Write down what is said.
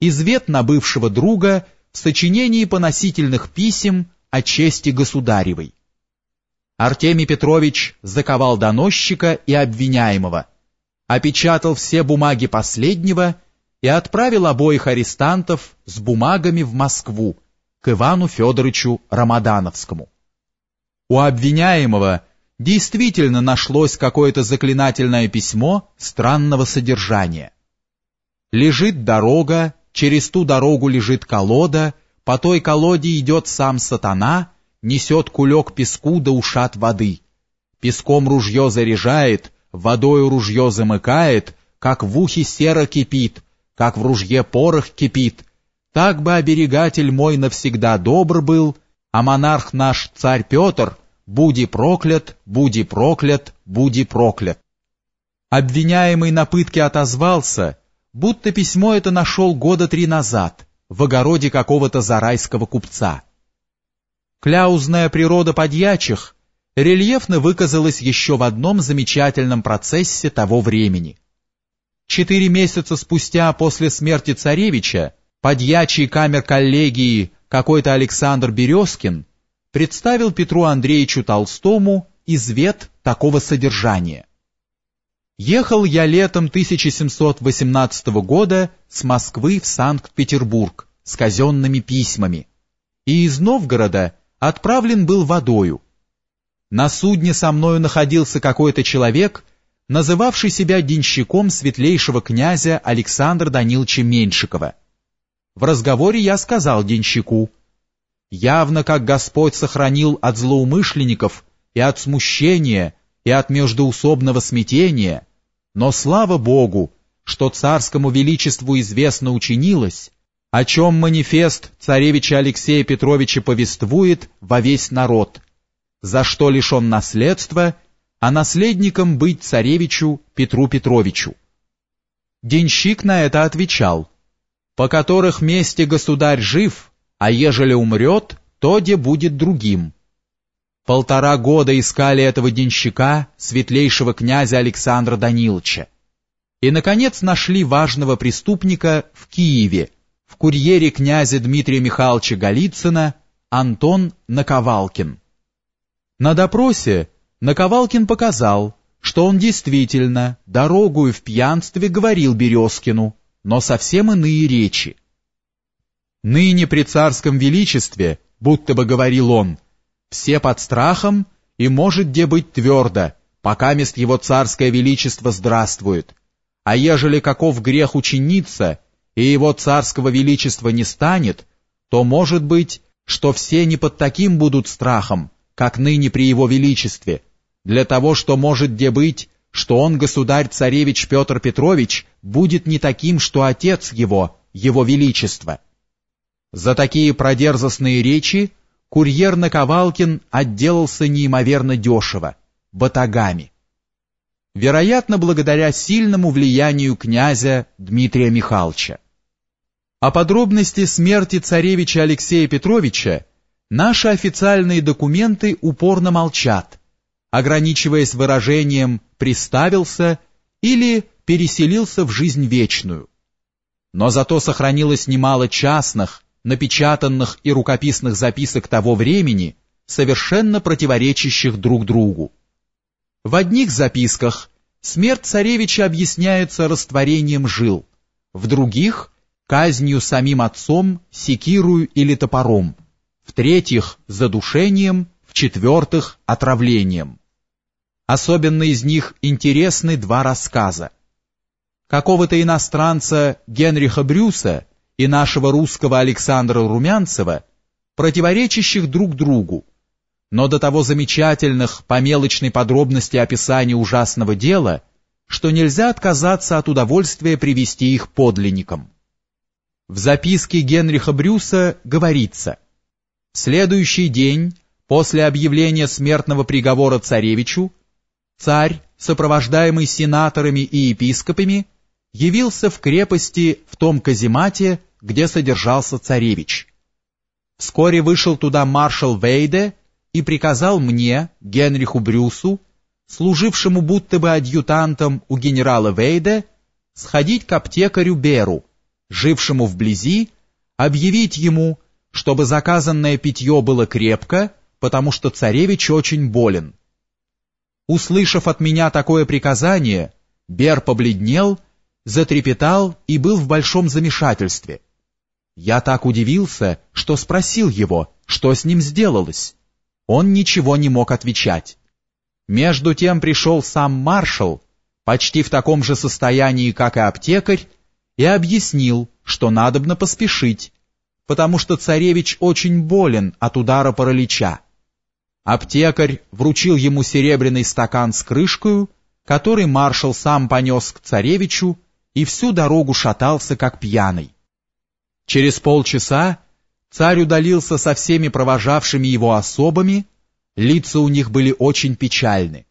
извет на бывшего друга в сочинении поносительных писем о чести государевой. Артемий Петрович заковал доносчика и обвиняемого, опечатал все бумаги последнего и отправил обоих арестантов с бумагами в Москву к Ивану Федоровичу Рамадановскому. У обвиняемого действительно нашлось какое-то заклинательное письмо странного содержания. Лежит дорога, через ту дорогу лежит колода, по той колоде идет сам сатана, несет кулек песку да ушат воды. Песком ружье заряжает, водою ружье замыкает, как в ухе сера кипит, как в ружье порох кипит. Так бы оберегатель мой навсегда добр был, а монарх наш царь Петр, буди проклят, буди проклят, буди проклят. Обвиняемый на пытке отозвался, будто письмо это нашел года три назад в огороде какого-то зарайского купца. Кляузная природа подьячих рельефно выказалась еще в одном замечательном процессе того времени. Четыре месяца спустя после смерти царевича подьячий камер коллегии какой-то Александр Березкин представил Петру Андреевичу Толстому извет такого содержания. Ехал я летом 1718 года с Москвы в Санкт-Петербург с казенными письмами, и из Новгорода отправлен был водою. На судне со мною находился какой-то человек, называвший себя денщиком светлейшего князя Александра Даниловича Меньшикова. В разговоре я сказал денщику, «Явно, как Господь сохранил от злоумышленников и от смущения, и от междоусобного смятения, но слава Богу, что царскому величеству известно учинилось, о чем манифест царевича Алексея Петровича повествует во весь народ, за что лишен наследства, а наследником быть царевичу Петру Петровичу. Денщик на это отвечал, по которых месте государь жив, а ежели умрет, то де будет другим. Полтора года искали этого денщика, светлейшего князя Александра Даниловича. И, наконец, нашли важного преступника в Киеве, в курьере князя Дмитрия Михайловича Голицына Антон Наковалкин. На допросе Наковалкин показал, что он действительно дорогую в пьянстве говорил Березкину, но совсем иные речи. «Ныне при царском величестве, будто бы говорил он, все под страхом и может где быть твердо, пока мест его царское величество здравствует, а ежели каков грех учиниться, и его царского величества не станет, то может быть, что все не под таким будут страхом, как ныне при его величестве, для того, что может где быть, что он, государь-царевич Петр Петрович, будет не таким, что отец его, его величество. За такие продерзостные речи курьер Наковалкин отделался неимоверно дешево, батагами. Вероятно, благодаря сильному влиянию князя Дмитрия Михайловича. О подробности смерти царевича Алексея Петровича наши официальные документы упорно молчат, ограничиваясь выражением «приставился» или «переселился в жизнь вечную». Но зато сохранилось немало частных, напечатанных и рукописных записок того времени, совершенно противоречащих друг другу. В одних записках смерть царевича объясняется растворением жил, в других казнью самим отцом, секирую или топором, в-третьих, задушением, в-четвертых, отравлением. Особенно из них интересны два рассказа. Какого-то иностранца Генриха Брюса и нашего русского Александра Румянцева, противоречащих друг другу, но до того замечательных по мелочной подробности описания ужасного дела, что нельзя отказаться от удовольствия привести их подлинникам. В записке Генриха Брюса говорится «В следующий день, после объявления смертного приговора царевичу, царь, сопровождаемый сенаторами и епископами, явился в крепости в том каземате, где содержался царевич. Вскоре вышел туда маршал Вейде и приказал мне, Генриху Брюсу, служившему будто бы адъютантом у генерала Вейде, сходить к аптекарю Беру, жившему вблизи, объявить ему, чтобы заказанное питье было крепко, потому что царевич очень болен. Услышав от меня такое приказание, Бер побледнел, затрепетал и был в большом замешательстве. Я так удивился, что спросил его, что с ним сделалось. Он ничего не мог отвечать. Между тем пришел сам маршал, почти в таком же состоянии, как и аптекарь, и объяснил, что надобно поспешить, потому что царевич очень болен от удара паралича. Аптекарь вручил ему серебряный стакан с крышкою, который маршал сам понес к царевичу и всю дорогу шатался, как пьяный. Через полчаса царь удалился со всеми провожавшими его особами, лица у них были очень печальны.